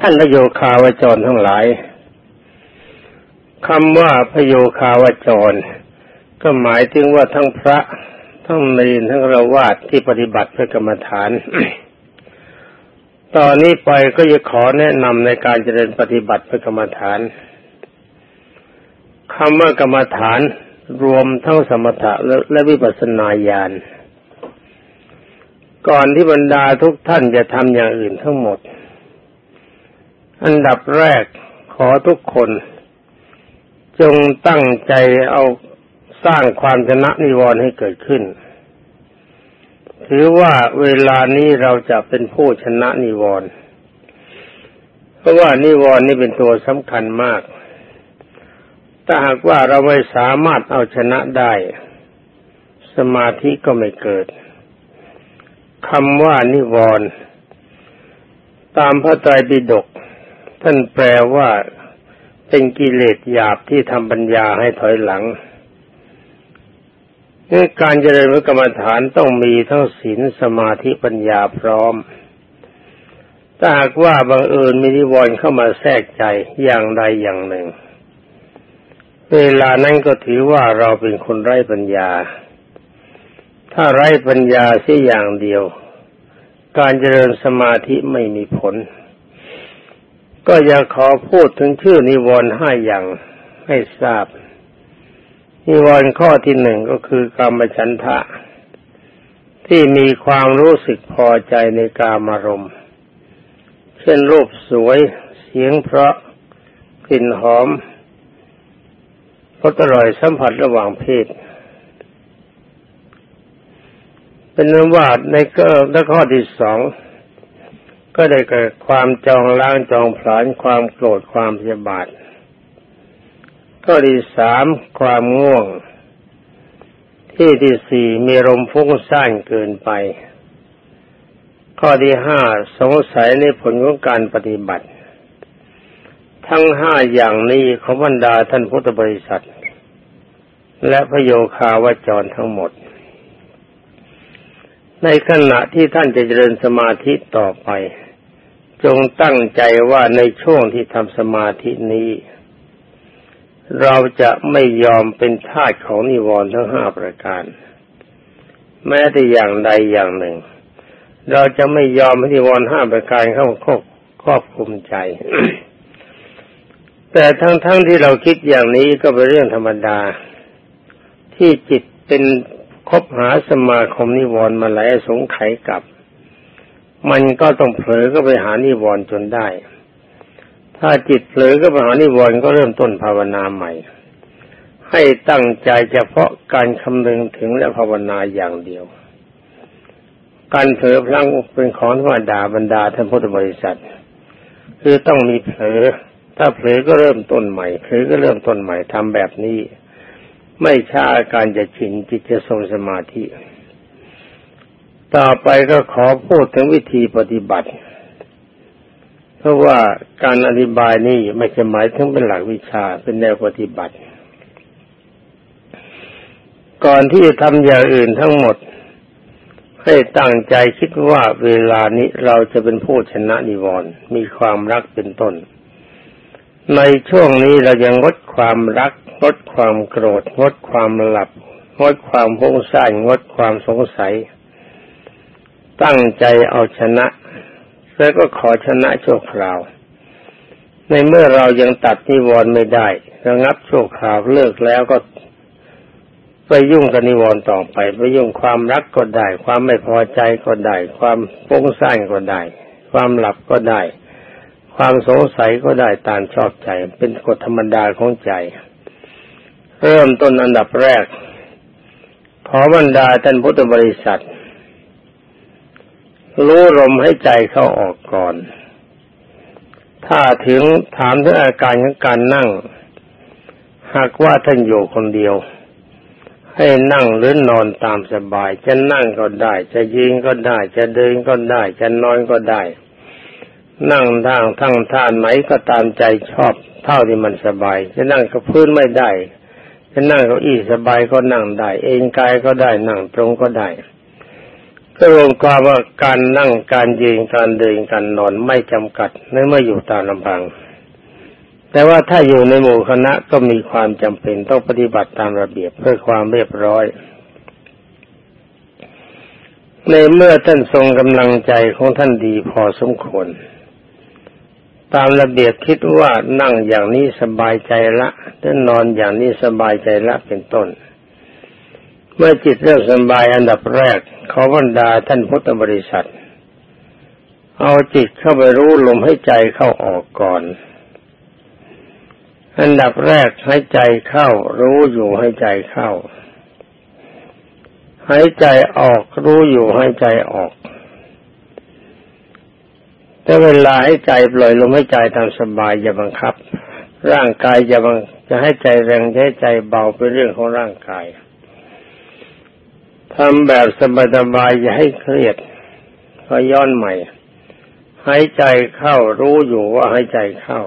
ท่านพโยคาวจรทั้งหลายคำว่าพโยคาวจร ก็หมายถึงว่าทั้งพระทั้งเนรทั้งระวาดที่ปฏิบัติเพื่อกรรมฐาน ตอนนี้ไปก็จะขอแนะนำในการเจริญปฏิบัติเพื่อกรรมฐานคำว่ากรรมฐานรวมทั้งสมถะและวิปัสสนาญาณก่อนที่บรรดาทุกท่านจะทำอย่างอื่นทั้งหมด อันดับแรกขอทุกคน จงตั้งใจเอาสร้างความชนะนิวรณ์ให้เกิดขึ้น ถือว่าเวลานี้เราจะเป็นผู้ชนะนิวรณ์เพราะว่านิวรณ์นี่เป็นตัวสำคัญมาก ถ้าหากว่าเราไม่สามารถเอาชนะได้ สมาธิก็ไม่เกิดคำว่านิวรณ์ตามพระไตรปิฎก ท่านแปลว่าเป็นกิเลสหยาบที่ทำปัญญาให้ถอยหลังการเจริญกรรมฐานต้องมีทั้งศีลสมาธิปัญญาพร้อม ถ้าหากว่าบังเอิญมีนิวรณ์เข้ามาแทรกใจอย่างใดอย่างหนึ่ง เวลานั้นก็ถือว่าเราเป็นคนไร้ปัญญา ถ้าไร้ปัญญาเสียอย่างเดียว การเจริญสมาธิไม่มีผล ก็อยากขอพูดถึงชื่อนิวรณ์ห้าอย่างให้ทราบ นิวรณ์ข้อที่หนึ่งก็คือกรรมฉันทะ ที่มีความรู้สึกพอใจในกามารมณ์เช่นรูปสวย เสียงเพราะ กลิ่นหอมรสอร่อยสัมผัสระหว่างเพศ เป็นนว่าในข้อที่สอง ก็ได้เกิดความจองล้างจองผลาญความโกรธความพยาบาทก็ที่สามความง่วง ที่ที่สี่มีลมฟุ้งซ่านเกินไป ข้อที่ห้าสงสัยในผลของการปฏิบัติ ทั้งห้าอย่างนี้ของบรรดาท่านพุทธบริษัท และพระโยคาวจรทั้งหมด ในขณะที่ท่านจะเจริญสมาธิต่อไป จงตั้งใจว่าในช่วงที่ทำสมาธินี้ เราจะไม่ยอมเป็นทาสของนิวรณ์ทั้งห้าประการ แม้แต่อย่างใดอย่างหนึ่ง เราจะไม่ยอมให้นิวรณ์ห้าประการเข้าครอบครอบคุมใจ แต่ทั้งๆทที่เราคิดอย่างนี้ก็เป็นเรื่องธรรมดา ที่จิตเป็นคบหาสมาคมนิวรณ์มาหลายสงไขกับ มันก็ต้องเผลอก็ไปหานิวรณ์จนได้ ถ้าจิตเผลอก็ไปหานิวรณ์ก็เริ่มต้นภาวนาใหม่ ให้ตั้งใจเฉพาะการคำนึงถึงและภาวนาอย่างเดียว การเผลอพลังเป็นของธรรมดาบรรดาท่านพุทธบริษัท คือต้องมีเผลอ ถ้าเผลอก็เริ่มต้นใหม่ เผลอก็เริ่มต้นใหม่ทำแบบนี้ ไม่ช้าการจะชินจิตจะทรงสมาธิ ต่อไปก็ขอพูดถึงวิธีปฏิบัติ เพราะว่าการอธิบายนี้ไม่ใช่หมายถึงเป็นหลักวิชาเป็นแนวปฏิบัติ ก่อนที่จะทำอย่างอื่นทั้งหมด ให้ตั้งใจคิดว่าเวลานี้เราจะเป็นผู้ชนะนิวรณ์มีความรักเป็นต้น ในช่วงนี้เรายังงดความรักงดความโกรธงดความหลับงดความพุ่งซ่านงดความสงสัย ตั้งใจเอาชนะ แล้วก็ขอชนะโชั่วคราว ในเมื่อเรายังตัดนิวรณ์ไม่ได้ระงับโชั่วคราวเลิกแล้วก็ไปยุ่งกับนิวรณ์ต่อไป ไปยุ่งความรักก็ได้ ความไม่พอใจก็ได้ ความฟุ้งซ่านก็ได้ ความหลับก็ได้ ความสงสัยก็ได้ตามชอบใจ เป็นกฎธรรมดาของใจ เริ่มต้นอันดับแรก ขอบรรดาท่านพุทธบริษัท รู้ลมให้ใจเข้าออกก่อน ถ้าถึงถามถึงอาการของการนั่ง หากว่าท่านอยู่คนเดียว ให้นั่งหรือนอนตามสบาย จะนั่งก็ได้ จะยืนก็ได้ จะเดินก็ได้ จะนอนก็ได้ นั่งทางทั้งท่านไหนก็ตามใจชอบเท่าที่มันสบาย จะนั่งกับพื้นไม่ได้จะนั่งเก้าอี้สบายก็นั่งได้ เองกายก็ได้นั่งตรงก็ได้ ก็รวมความว่าการนั่งการยืนการเดินการนอนไม่จำกัดในเมื่ออยู่ตามลำพัง แต่ว่าถ้าอยู่ในหมู่คณะก็มีความจำเป็นต้องปฏิบัติตามระเบียบเพื่อความเรียบร้อย ในเมื่อท่านทรงกำลังใจของท่านดีพอสมควรตามระเบียบคิดว่านั่งอย่างนี้สบายใจละถ้านอนอย่างนี้สบายใจละเป็นต้น เมื่อจิตเริ่มสบายอันดับแรกขอบรรดาท่านพุทธบริษัท เอาจิตเข้าไปรู้ลมให้ใจเข้าออกก่อน อันดับแรกให้ใจเข้า รู้อยู่ให้ใจเข้าหายใจออกรู้อยู่ให้ใจออก แต่เวลาให้ใจปล่อยลมให้ใจตามสบายอย่าบังคับ ร่างกายอย่าบังจะให้ใจแรงให้ใจเบาเป็นเรื่องของร่างกาย ทำแบบสบายๆอย่าให้เครียดก็ย้อนใหม่ หายใจเข้ารู้อยู่ว่าหายใจเข้า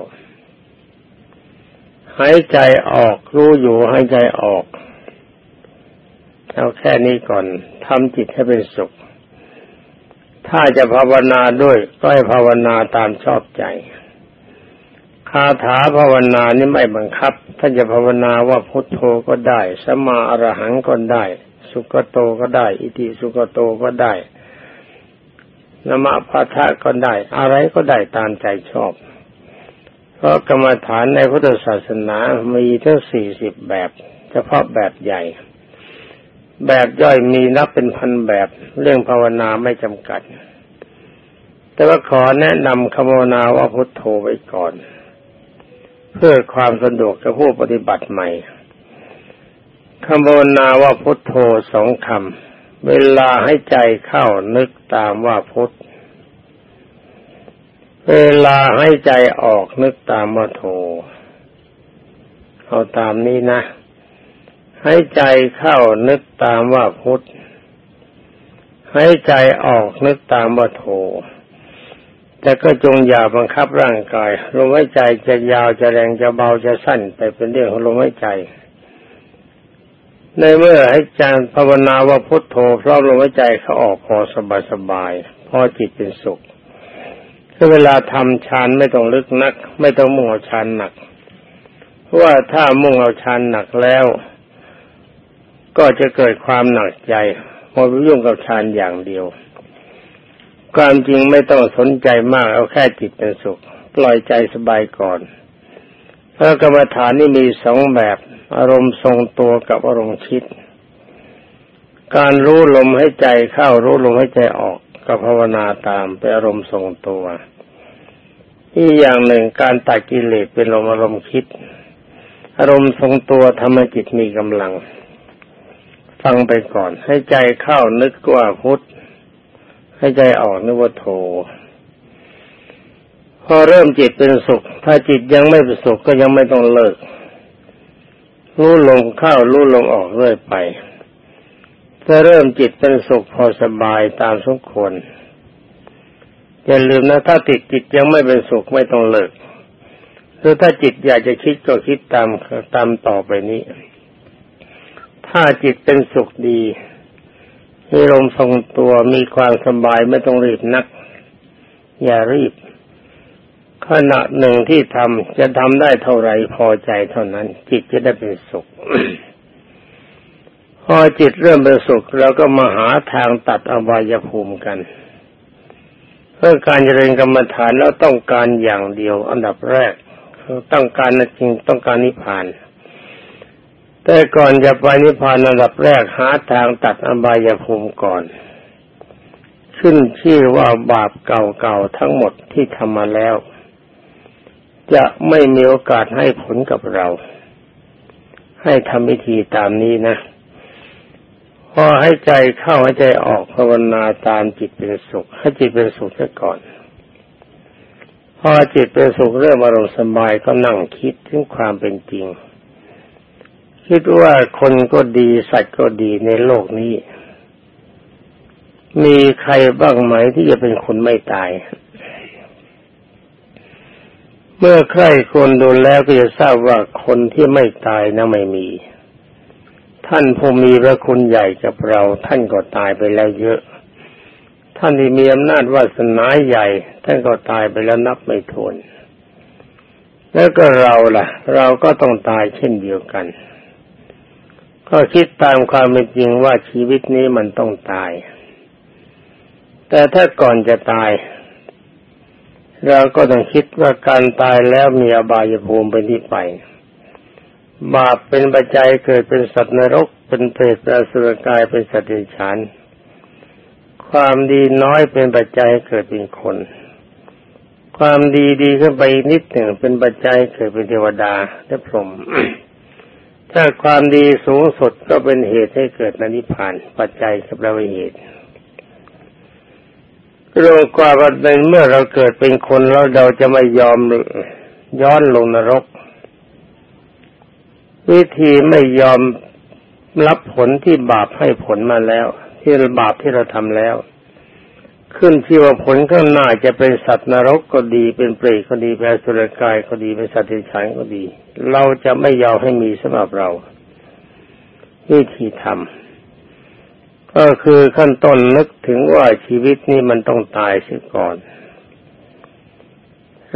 หายใจออกรู้อยู่หายใจออกเอาแค่นี้ก่อนทำจิตให้เป็นสุข ถ้าจะภาวนาด้วยก็ให้ภาวนาตามชอบใจคาถาภาวนานี่ไม่บังคับท่านจะภาวนาว่าพุทโธก็ได้สมาอรหังก็ได้ สุกโตก็ได้ อิติสุกโตก็ได้นมะพัทะก็ได้ อะไรก็ได้ตามใจชอบ เพราะกรรมฐานในพุทธศาสนามีทั้งสี่สิบแบบ เฉพาะแบบใหญ่ แบบย่อยมีนับเป็นพันแบบ เรื่องภาวนาไม่จำกัด แต่ว่าขอแนะนำคำภาวนาว่าพุทโธไว้ก่อน เพื่อความสะดวกกับผู้ปฏิบัติใหม่ คำภาวนาว่าพุทโธสองคำ เวลาให้ใจเข้านึกตามว่าพุท เวลาให้ใจออกนึกตามว่าโธเอาตามนี้นะ ให้ใจเข้านึกตามว่าพุท ให้ใจออกนึกตามว่าโธแต่ก็จงอย่าบังคับร่างกาย ลมหายใจจะยาวจะแรงจะเบาจะสั้นไปเป็นเรื่องของลมหายใจ ในเมื่อให้จารภาวนาว่าพุทโธพร้อมลมหายใจเขาออกพอสบายสบายพอจิตเป็นสุขคือเวลาทำฌานไม่ต้องลึกนัก ไม่ต้องมุ่งเอาฌานหนัก เพราะว่าถ้ามุ่งเอาฌานหนักแล้ว ก็จะเกิดความหนักใจพอยุ่งกับฌานอย่างเดียว ความจริงไม่ต้องสนใจมากเอาแค่จิตเป็นสุข ปล่อยใจสบายก่อน พระกรรมฐานนี่มีสองแบบ อารมณ์ทรงตัวกับอารมณ์คิด การรู้ลมให้ใจเข้ารู้ลมให้ใจออกกับภาวนาตามเป็นอารมณ์ทรงตัวอีกอย่างหนึ่งการตัดกิเลสเป็นลมอารมณ์คิด อารมณ์ทรงตัวทำให้จิตมีกำลัง ฟังไปก่อน ให้ใจเข้านึกว่าพุทธให้ใจออกนึกว่าโท พอเริ่มจิตเป็นสุข ถ้าจิตยังไม่เป็นสุขก็ยังไม่ต้องเลิก รู้ลมเข้ารู้ลมออกเรื่อยไปถ้าเริ่มจิตเป็นสุขพอสบายตามสมควรอย่าลืมนะถ้าติดจิตยังไม่เป็นสุขไม่ต้องเลิกหรือถ้าจิตอยากจะคิดก็คิดตามตามต่อไปนี้ ถ้าจิตเป็นสุขดีมีลมทรงตัวมีความสบายไม่ต้องรีบนัก อย่ารีบ ขณะหนึ่งที่ทำจะทำได้เท่าไรพอใจเท่านั้น จิตจะได้เป็นสุข พอจิตเริ่มเป็นสุขเราก็มาหาทางตัดอบายภูมิกัน เพื่อการเจริญกรรมฐานแล้วต้องการอย่างเดียว อันดับแรกต้องการจริงต้องการนิพพานแต่ก่อนจะไปนิพพานอันดับแรกหาทางตัดอบายภูมิก่อน ขึ้นชื่อว่าบาปเก่าๆทั้งหมดที่ทำมาแล้ว จะไม่มีโอกาสให้ผลกับเรา ให้ทำวิธีตามนี้นะ พอให้ใจเข้าให้ใจออกภาวนาตามจิตเป็นสุข ให้จิตเป็นสุขซะก่อน พอจิตเป็นสุขเริ่มอารมณ์สบายก็นั่งคิดถึงความเป็นจริง คิดว่าคนก็ดีสัตว์ก็ดีในโลกนี้ มีใครบ้างไหมที่จะเป็นคนไม่ตาย เมื่อใครคนดูแล้วก็จะทราบว่าคนที่ไม่ตายนะไม่มี ท่านผู้มีพระคุณใหญ่กับเรา ท่านก็ตายไปแล้วเยอะ ท่านที่มีอำนาจวาสนาใหญ่ ท่านก็ตายไปแล้วนับไม่ถ้วนแล้วก็เราล่ะ เราก็ต้องตายเช่นเดียวกัน ก็คิดตามความเป็นจริงว่าชีวิตนี้มันต้องตาย แต่ถ้าก่อนจะตาย เราก็ต้องคิดว่าการตายแล้วมีอบายภูมิเป็นที่ไป บาปเป็นปัจจัยเกิดเป็นสัตว์นรก เป็นเปรตเป็นสุรกายเป็นสัตว์เดรัจฉาน ความดีน้อยเป็นปัจจัยเกิดเป็นคน ความดีดีขึ้นไปนิดหนึ่งเป็นปัจจัยเกิดเป็นเทวดาและพรหมถ้าความดีสูงสุดก็เป็นเหตุให้เกิดนิพพาน ปัจจัยกับเราเหตุ โรวมกว่าว่าในเมื่อเราเกิดเป็นคนแล้วเราจะไม่ยอมย้อนลงนรก วิธีไม่ยอมรับผลที่บาปให้ผลมาแล้ว ที่บาปที่เราทำแล้ว ขึ้นที่ว่าผลข้างหน้าจะเป็นสัตว์นรกก็ดีเป็นเปรตก็ดีเป็นสุรกายก็ดีเป็นสัตว์เดรัจฉานก็ดี เราจะไม่ยอมให้มีสำหรับเรา วิธีทำ ก็คือขั้นต้นนึกถึงว่าชีวิตนี้มันต้องตายเสียก่อน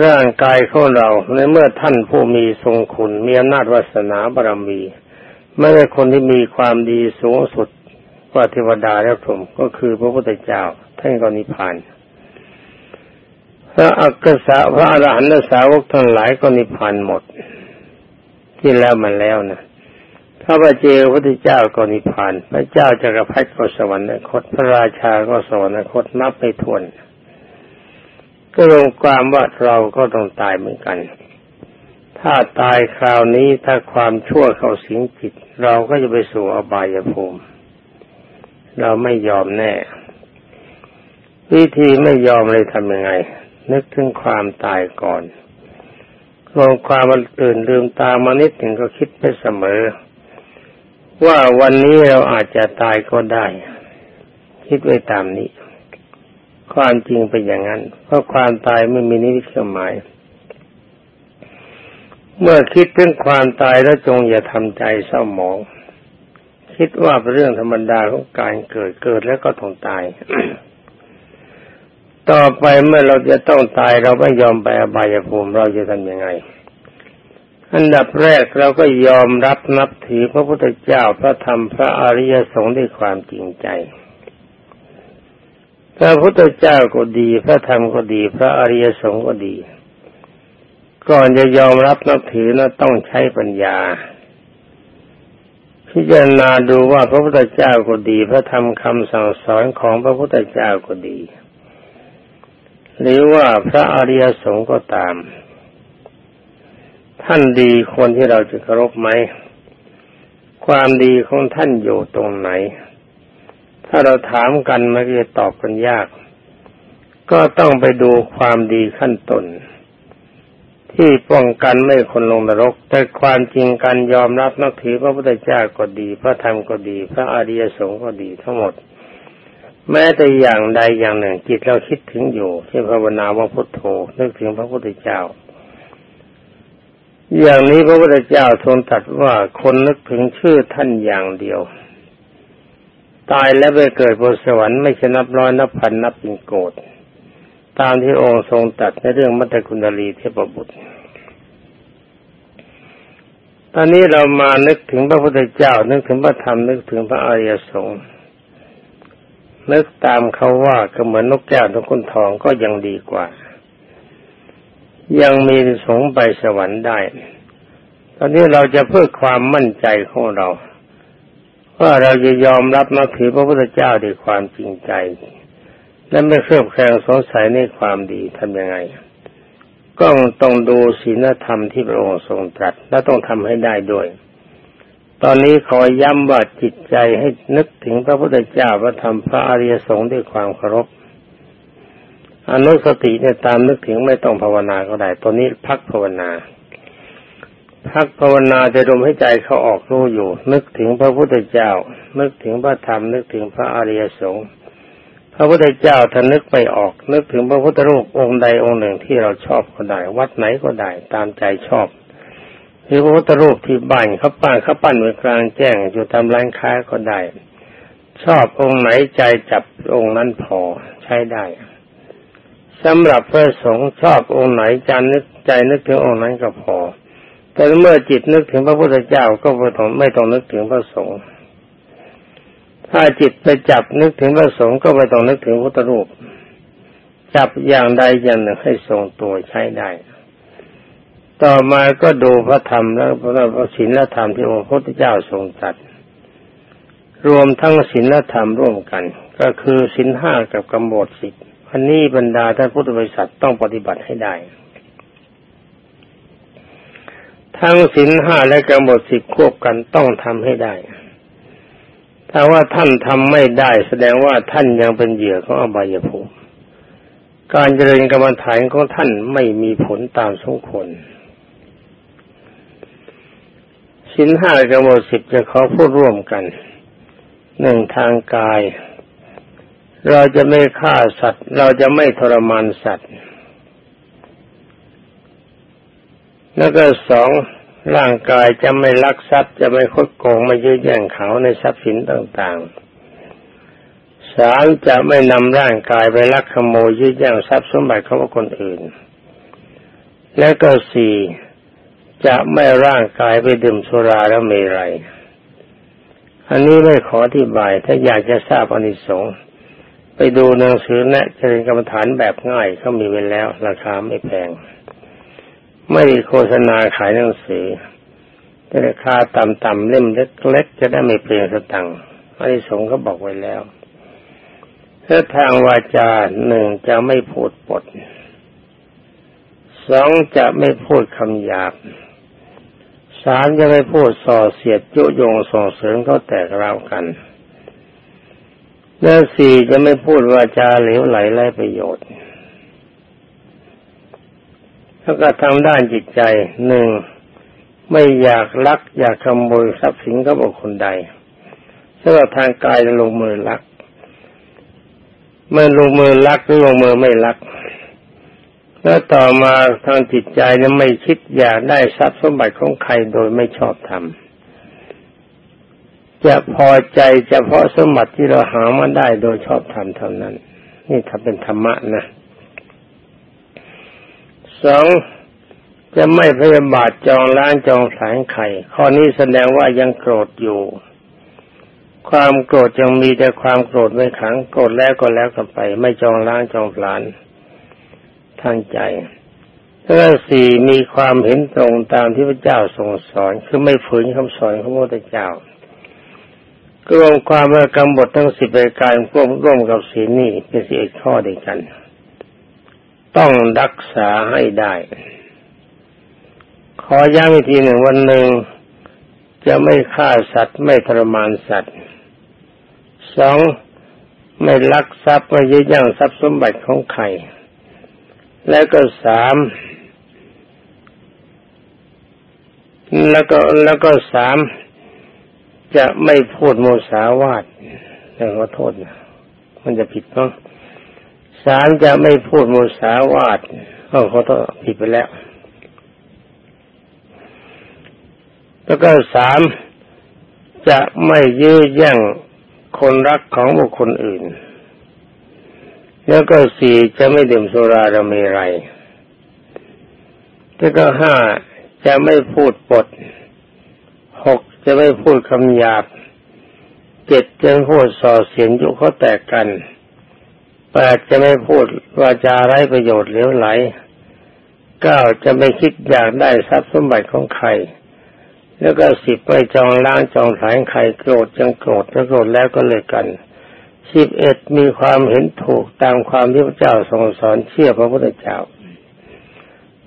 ร่างกายของเราในเมื่อท่านผู้มีทรงคุณมีอำนาจวาสนาบารมี ไม่ใช่คนที่มีความดีสูงสุดว่าเทวดาและพรหมก็คือพระพุทธเจ้าท่านก็นิพพานพระอักษะพระอรหันตสาวกทั้งหลายก็นิพพานหมด ที่แล้วมันแล้วนะ พระบาเจพระพุทธเจ้าก็นิพพาน พระเจ้าจักรพรรดิก็สวรรคต พระราชาก็สวรรคตนับไม่ถ้วน ก็ลงความว่าเราก็ต้องตายเหมือนกัน ถ้าตายคราวนี้ถ้าความชั่วเข้าสิงจิต เราก็จะไปสู่อบายภูมิ เราไม่ยอมแน่ วิธีไม่ยอมเลยทำยังไง นึกถึงความตายก่อนลงความมันตื่นลืมตามานิดหนึ่งก็คิดไปเสมอ ว่าวันนี้เราอาจจะตายก็ได้ คิดไว้ตามนี้ ความจริงเป็นอย่างนั้น เพราะความตายไม่มีนิมิตหมาย เมื่อคิดถึงความตายแล้วจงอย่าทำใจเศร้าหมอง คิดว่าเป็นเรื่องธรรมดาของการเกิดเกิดแล้วก็ต้องตาย ต่อไปเมื่อเราจะต้องตายเราไม่ยอมไปอบายภูมิเราจะทำยังไง อันดับแรกเราก็ยอมรับนับถือพระพุทธเจ้าพระธรรมพระอริยสงฆ์ด้วยความจริงใจ พระพุทธเจ้าก็ดี พระธรรมก็ดี พระอริยสงฆ์ก็ดี ก่อนจะยอมรับนับถือนะต้องใช้ปัญญา พิจารณาดูว่าพระพุทธเจ้าก็ดี พระธรรมคำสั่งสอนของพระพุทธเจ้าก็ดี หรือว่าพระอริยสงฆ์ก็ตาม ท่านดีคนที่เราจะเคารพไหม ความดีของท่านอยู่ตรงไหน ถ้าเราถามกันมันจะตอบกันยาก ก็ต้องไปดูความดีขั้นต้นที่ป้องกันไม่คนลงนรก แต่ความจริงการยอมรับนักถือพระพุทธเจ้าก็ดี พระธรรมก็ดี พระอริยสงฆ์ก็ดีทั้งหมด แม้แต่อย่างใดอย่างหนึ่งจิตเราคิดถึงอยู่เช่นภาวนาว่าพุทโธนึกถึงพระพุทธเจ้า อย่างนี้พระพุทธเจ้าทรงตรัสว่าคนนึกถึงชื่อท่านอย่างเดียว ตายแล้วไปเกิดบนสวรรค์ไม่ใช่นับร้อยนับพันนับเป็นโกดตามที่องค์ทรงตัดในเรื่องมัตตคุณลีเทพบุตร ตอนนี้เรามานึกถึงพระพุทธเจ้า นึกถึงพระธรรมนึกถึงพระอริยสงฆ์นึกตามเขาว่าก็เหมือนนกแก้วนกขุนทองก็ยังดีกว่า ยังมีสงไปสวรรค์ได้ ตอนนี้เราจะเพื่อความมั่นใจของเรา ว่าเราจะยอมรับนับถือพระพุทธเจ้าด้วยความจริงใจ และไม่เครือบแคลงสงสัยในความดีทำยังไง ก็ต้องดูศีลธรรมที่พระองค์ทรงตรัส และต้องทำให้ได้ด้วย ตอนนี้ขอย้ำว่าจิตใจให้นึกถึงพระพุทธเจ้าพระธรรมพระอริยสงฆ์ด้วยความเคารพ อนุสติเนี่ยตามนึกถึงไม่ต้องภาวนาก็ได้ ตอนนี้พักภาวนา พักภาวนาจะลมให้ใจเขาออกรู้อยู่ นึกถึงพระพุทธเจ้า นึกถึงพระธรรม นึกถึงพระอริยสงฆ์พระพุทธเจ้าท่านนึกไปออก นึกถึงพระพุทธรูปองค์ใดองค์หนึ่งที่เราชอบก็ได้ วัดไหนก็ได้ ตามใจชอบหรือพระพุทธรูปที่บ้านเขาปั้นเขาปั้นไว้กลางแจ้งอยู่ตามร้านค้าก็ได้ ชอบองค์ไหนใจจับองค์นั้นพอใช้ช้ได้ สำหรับพระสงฆ์ชอบองค์ไหนใจนึกใจนึกถึงองค์นั้นก็พอ แต่เมื่อจิตนึกถึงพระพุทธเจ้าก็ไม่ต้องไม่ต้องนึกถึงพระสงฆ์ถ้าจิตไปจับนึกถึงพระสงฆ์ก็ไม่ต้องนึกถึงพุทธรูป จับอย่างใดอย่างหนึ่งให้ทรงตัวใช้ได้ ต่อมาก็ดูพระธรรมแล้วพระศีลและธรรมที่องค์พระพุทธเจ้าทรงตรัสรวมทั้งศีลและธรรมร่วมกัน ก็คือศีลห้ากับกำหนดสิบ อันนี้บรรดาท่านพุทธบริษัทต้องปฏิบัติให้ได้ ทั้งศีลห้าและกำหนดสิบควบกันต้องทำให้ได้ ถ้าว่าท่านทำไม่ได้แสดงว่าท่านยังเป็นเหยื่อของอบายภูมิการเจริญกรรมฐานของท่านไม่มีผลตามสมควรสินห้ากำหนดสิบจะขอพูดร่วมกันหนึ่งทางกาย เราจะไม่ฆ่าสัตว์ เราจะไม่ทรมานสัตว์ แล้วก็สองร่างกายจะไม่ลักทรัพย์ จะไม่คดโกงไม่ยื้อแย่งเขาในทรัพย์สินต่างๆสามจะไม่นำร่างกายไปลักขโมยยื้อแย่งทรัพย์สมบัติของคนอื่น และก็สี่จะไม่ร่างกายไปดื่มสุราแล้วเมรัยอันนี้ไม่ขออธิบายถ้าอยากจะทราบอนิสงส์ ไปดูหนังสือแนะเจริญกรรมฐานแบบง่ายเขามีไว้แล้ว ราคาไม่แพง ไม่โฆษณาขายหนังสือราคาต่ำๆเล่มเล็กๆจะได้ไม่เปลี่ยนสตังค์อันนี้สงเขาบอกไว้แล้วถ้าทางวาจาหนึ่งจะไม่พูดปดสองจะไม่พูดคำหยาบสามจะไม่พูดส่อเสียดจุยงส่งเสริมเขาแตกราวกัน และสี่จะไม่พูดวาจาเหลวไหลไร้ประโยชน์แล้วก็ทางด้านจิตใจหนึ่งไม่อยากลัก อยากขโมยทรัพย์สินกับบุคคลใดสำหรับทางกายจะลงมือลักเมื่อลงมือลักหรือลงมือไม่ลัก แล้วต่อมาทางจิตใจนั้นไม่คิดอยากได้ทรัพย์สมบัติของใครโดยไม่ชอบทำ จะพอใจเฉพาะสมบัติที่เราหามาได้โดยชอบทำเท่านั้น นี่ถ้าเป็นธรรมะนะสองจะไม่พยาบาทจองล้างจองสายไข่ ข้อนี้แสดงว่ายังโกรธอยู่ ความโกรธยังมีแต่ความโกรธไม่ขังโกรธแล้วก็แล้วกันไป ไม่จองล้างจองผลานทางใจแล้วสี่มีความเห็นตรงตามที่พระเจ้าทรงสอน คือไม่ฝืนคำสอนของพระพุทธเจ้า รวมความว่ากำบททั้งสิบรายการร่วมร่วมกับศีลนี่เป็นสิบข้อเดียวกัน ต้องรักษาให้ได้ ขอย้ำอีกทีหนึ่งวันหนึ่งจะไม่ฆ่าสัตว์ไม่ทรมานสัตว์สองไม่ลักทรัพย์ไม่ยึดยั่งทรัพย์สมบัติของใคร แล้วก็สามแล้วก็แล้วก็สาม จะไม่พูดโมสาวาทแต่ขอโทษนะมันจะผิดเนาะสามจะไม่พูดโมสาวาทเขาเขาต้องผิดไปแล้ว แล้วก็สามจะไม่ยื้อแย่งคนรักของบุคคลอื่น แล้วก็สี่จะไม่ดื่มสุราระเมรัยแล้วก็ห้าจะไม่พูดปด จะไม่พูดคำหยาบเจ็ดจะพูดส่อเสียงยุเขาแตกกันแปดจะไม่พูดว่าจาไร้ประโยชน์เหลวไหลเก้าจะไม่คิดอยากได้ทรัพย์สมบัติของใคร แล้วก็สิบไม่จองล้างจองสายใครโกรธจังโกรธจะโกรธแล้วก็เลยกันสิบเอ็ดมีความเห็นถูกตามความที่พระเจ้าทรงสอนเชื่อพระพุทธเจ้า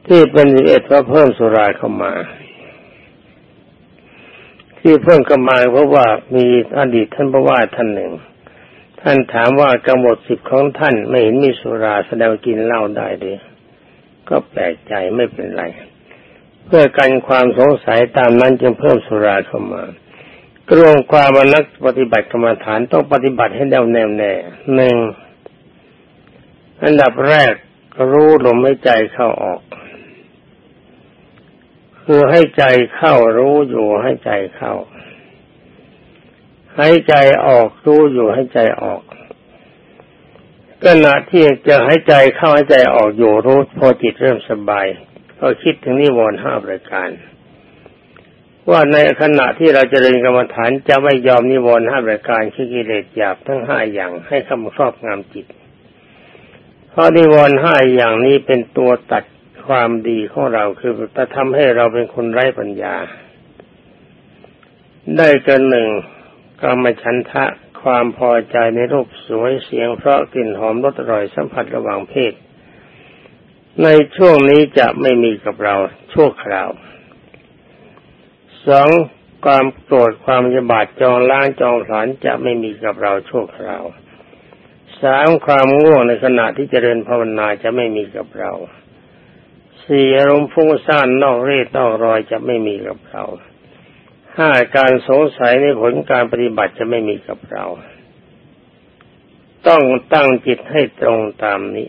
ที่เป็นสิบเอ็ดว่าเพิ่มสุราเข้ามา ที่เพิ่มเข้ามาเพราะว่ามีอดีตท่านพระว่าท่านหนึ่ง ท่านถามว่ากำหนดสิบของท่านไม่เห็นมีสุราแสดงกินเหล้าได้เลยก็แปลกใจไม่เป็นไร เพื่อกันความสงสัยตามนั้นจึงเพิ่มสุราเข้ามากรวงความวนักปฏิบัติกรรมฐานต้องปฏิบัติให้แน่วแน่แน่หนึ่งอันดับแรกรู้ลมให้ใจเข้าออก คือให้ใจเข้ารู้อยู่ให้ใจเข้า ใหายใจออกรู้อยู่ให้ใจออกขณะที่จะใหายใจเข้าใหายใจออกอยู่รู้พอจิตเริ่มสบายก็คิดถึงนิวรณ์ห้าประการ ว่าในขณะที่เราจเจริญกรรมฐานจะไม่ยอมนิวรณ์ห้าประการคือกิเลสหยาบทั้งห้าอย่างให้คำครอบงำจิตเพราะนิวรณ์ห้าอย่างนี้เป็นตัวตัด ความดีของเราคือจะทำให้เราเป็นคนไร้ปัญญา ได้กันหนึ่งกรรมชันทะความพอใจในรูปสวยเสียงเพราะกลิ่นหอมรสอร่อยสัมผัสระหว่างเพศ ในช่วงนี้จะไม่มีกับเราชั่วคราวสองความโกรธความยบาดจองล้างจองผลานจะไม่มีกับเราชั่วคราวสามความง่วงในขณะที่จเจริญภาวนาจะไม่มีกับเรา สี่อารมณ์ฟุ้งซ่านนอกเรศนอกรอยจะไม่มีกับเราห้าการสงสัยในผลการปฏิบัติจะไม่มีกับเรา ต้องตั้งจิตให้ตรงตามนี้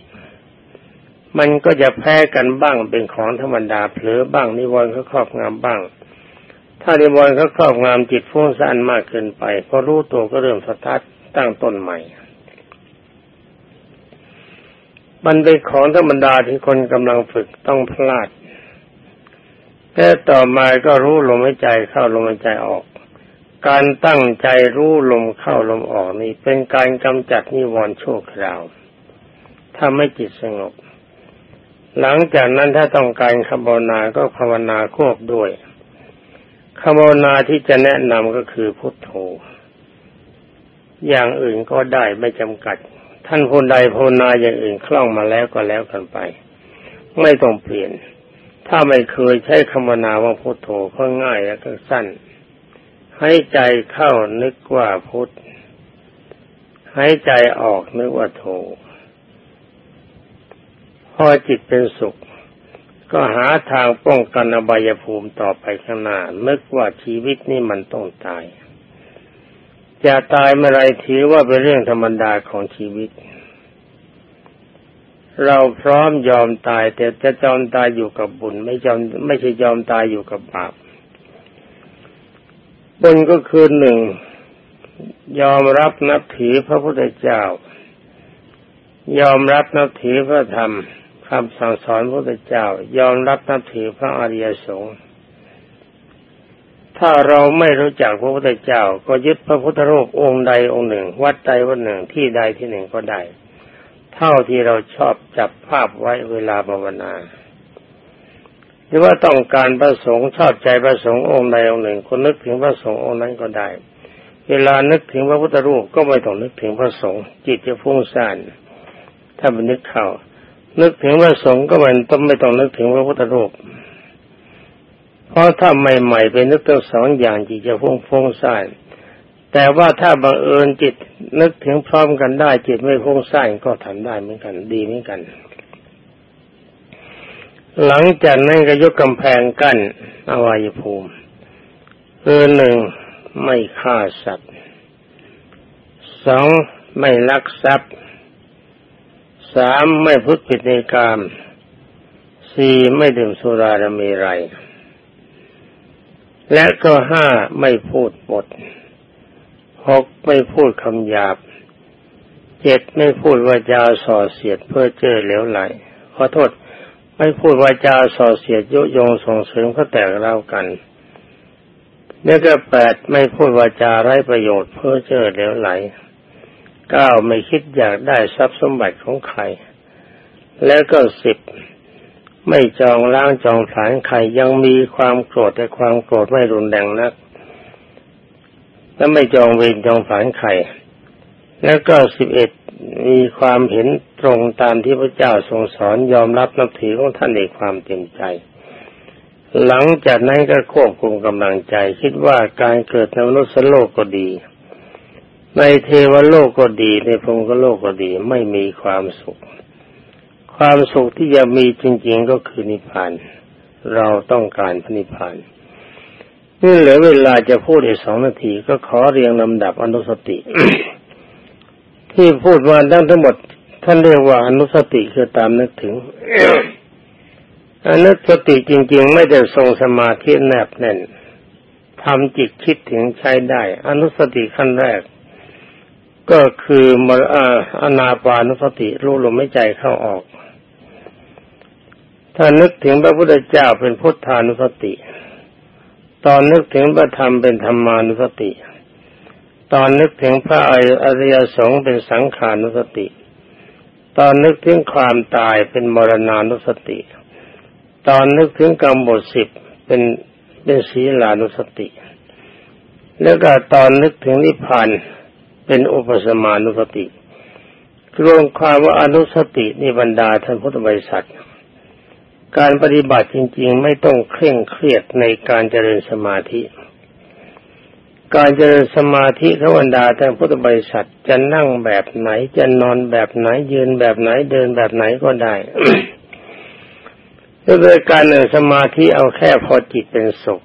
มันก็จะแพ้กันบ้างเป็นของธรรมดาเผลอบ้างนิวรณ์เขาครอบงำบ้าง ถ้านิวรณ์เขาครอบงำจิตฟุ้งซ่านมากเกินไปพอรู้ตัวก็เริ่มสตาร์ทตั้งต้นใหม่ มันเป็นของธรรมดาที่คนกำลังฝึกต้องพลาดแต่ต่อมาก็รู้ลมหายใจเข้าลมหายใจออก การตั้งใจรู้ลมเข้าลมออกนี่เป็นการกำจัดนิวรณ์ชั่วคราวทำให้จิตสงบ หลังจากนั้นถ้าต้องการคำภาวนาก็ภาวนาควบด้วยคำภาวนาที่จะแนะนำก็คือพุทโธ อย่างอื่นก็ได้ไม่จำกัด ท่านผู้ใดภาวนาอย่างอื่นคล่องมาแล้วก็แล้วกันไป ไม่ต้องเปลี่ยน ถ้าไม่เคยใช้คำนาว่าพุทโธก็ง่ายและก็สั้น ให้ใจเข้านึกว่าพุทให้ใจออกนึกว่าโธพอจิตเป็นสุข ก็หาทางป้องกันอบายภูมิต่อไปข้างหน้านึกว่าชีวิตนี่มันต้องตาย จะตายเมื่อไรถือว่าเป็นเรื่องธรรมดาของชีวิต เราพร้อมยอมตาย แต่จะยอมตายอยู่กับบุญ ไม่ยอมไม่ใช่ยอมตายอยู่กับบาปบุญก็คือหนึ่งยอมรับนับถือพระพุทธเจ้า ยอมรับนับถือพระธรรมคำสั่งสอนพระพุทธเจ้า ยอมรับนับถือพระอริยสงฆ์ ถ้าเราไม่รู้จักพระพุทธเจ้า ก็ยึดพระพุทธรูปองค์ใดองค์หนึ่ง วัดใดวัดหนึ่งที่ใดที่หนึ่งก็ได้ เท่าที่เราชอบจับภาพไว้เวลาภาวนาหรือว่าต้องการประสงค์ชอบใจประสงค์องค์ใดองค์หนึ่งคนนึกถึงพระสงฆ์องค์นั้นก็ได้ เวลานึกถึงพระพุทธรูปก็ไม่ต้องนึกถึงพระสงฆ์จิตจะฟุ้งซ่านถ้ามันนึกเข้านึกถึงพระสงฆ์ก็มันต้องไม่ต้องนึกถึงพระพุทธรูป เพราะถ้าใหม่ๆไปนึกทั้งสองอย่างจิตจะฟุ้งฟุ้งซ่านแต่ว่าถ้าบังเอิญจิตนึกถึงพร้อมกันได้ จิตไม่พุ่งสร้างก็ทำได้เหมือนกัน ดีเหมือนกัน หลังจากนั้นก็ยกกำแพงกั้นอวัยภูมิคือหนึ่งไม่ฆ่าสัตว์สองไม่ลักทรัพย์สามไม่พุทธผิดในกามสี่ไม่ดื่มสุราและมีไร และก็ห้าไม่พูดบทหกไม่พูดคำหยาบเจ็ดไม่พูดวาจาส่อเสียดเพื่อเจอเหลวไหลขอโทษ ไม่พูดวาจาส่อเสียดยุยงส่งเสริมเขาแตกเล่ากันแล้วก็แปดไม่พูดวาจาไร้ประโยชน์เพื่อเจอเหลวไหลเก้าไม่คิดอยากได้ทรัพย์สมบัติของใคร แล้วก็สิบ ไม่จองล้างจองผลานใครยังมีความโกรธแต่ความโกรธไม่รุนแรงนัก และไม่จองเวรจองฝันใครแล้วก็สิบเอ็ดมีความเห็นตรงตามที่พระเจ้าทรงสอนยอมรับนับถือของท่านในความเต็มใจ หลังจากนั้นก็ควบคุมกำลังใจ คิดว่าการเกิดในมนุษย์โลกก็ดี ในเทวโลกก็ดีในพรหมโลกก็ดีไม่มีความสุข ความสุขที่จะมีจริงๆก็คือนิพพาน เราต้องการพระนิพพานนี่เหลือเวลาจะพูดอีกสองนาทีก็ขอเรียงลำดับอนุสติ ที่พูดมาทั้งทั้งหมด ท่านเรียกว่าอนุสติคือตามนึกถึงอนุสติจริง ๆ ไม่ได้ทรงสมาธิแนบแน่นทำจิตคิดถึงใช้ได้ อนุสติขั้นแรก ก็คือมรอนาปานุสติรู้ลมไม่ใจเข้าออก ถ้านึกถึงพระพุทธเจ้าเป็นพุทธานุสติ ตอนนึกถึงพระธรรมเป็นธรรมานุสติ ตอนนึกถึงพระอริยสงฆ์เป็นสังขานุสติ ตอนนึกถึงความตายเป็นมรณานุสติ ตอนนึกถึงกรรมบทสิบเป็นเป็นศีลานุสติ แล้วก็ตอนนึกถึงนิพพานเป็นอุปสมานุสติรวมความว่าอนุสตินิบรรดาท่านพุทธบริษัท การปฏิบัติจริง ๆ ไม่ต้องเคร่งเครียดในการเจริญสมาธิ การเจริญสมาธิขบรรดาท่พุทธบริษัทจะนั่งแบบไหนจะนอนแบบไหนยืนแบบไหนเดินแบบไหนก็ได้ด้วยการเดินสมาธิเอาแค่พอจิตเป็นสุข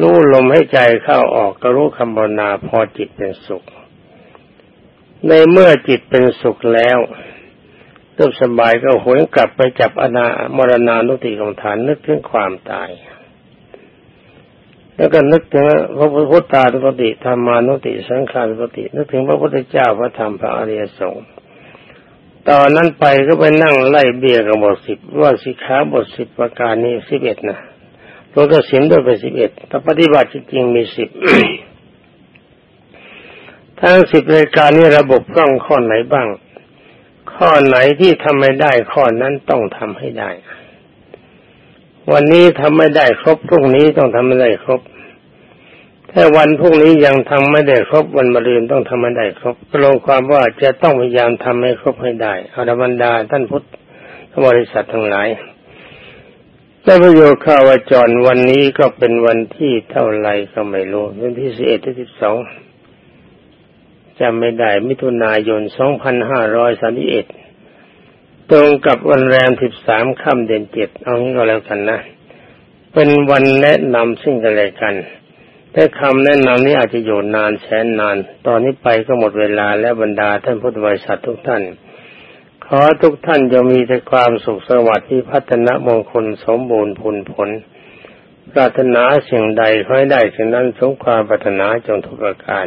รู้ลมให้ใจเข้าออกก็รู้คำภาวนาพอจิตเป็นสุข ในเมื่อจิตเป็นสุขแล้ว ก็สบายก็หวนกลับไปจับอนามรณานุติของฐานนึกถึงความตาย แล้วก็นึกถึงพระพุทธานุสติธรรมานุติสังขานุสติ นึกถึงพระพุทธเจ้าพระธรรมพระอริยสงฆ์ตอนนั้นไปก็ไปนั่งไล่เบียกับบทสิบว่าสิขาบทสิบประการนี้สิบเอ็ดนะรวมกสินด้วยเป็นสิบเอ็ดแต่ปฏิบัติจริงมีสิบทั้งสิบรายการนี้ระบบกล้องข้อไหนบ้าง ข้อไหนที่ทำไม่ได้ข้อนั้นต้องทำให้ได้ วันนี้ทำไม่ได้ครบพรุ่งนี้ต้องทำไม่ได้ครบถ้าวันพรุ่งนี้ยังทำไม่ได้ครบวันมะรืนต้องทำไม่ได้ครบลงความว่าจะต้องพยายามทำให้ครบให้ได้อรบรรดาท่านพุทธบริษัททั้งหลายและประโยชน์ข่าวจรวันนี้ก็เป็นวันที่เท่าไรก็ไม่รู้วันที่สิบเอ็ดที่สิบสอง จำไม่ได้ มิถุนายนสองพันห้าร้อยสามสิบเอ็ดตรงกับวันแรมสิบสามค่ำเดือนเจ็ดเอางี้ก็แล้วกันนะ เป็นวันแนะนำซึ่งกันและกันแต่คำแนะนำนี้อาจจะอยู่นานแสนนาน ตอนนี้ไปก็หมดเวลาและบรรดาท่านพุทธบริษัททุกท่าน ขอทุกท่านจะมีแต่ความสุขสวัสดิ์ที่พัฒนามงคลสมบูรณ์ผลผล ปรารถนาสิ่งใดขอให้ได้สิ่งนั้นสมความปรารถนาจงทุกประการ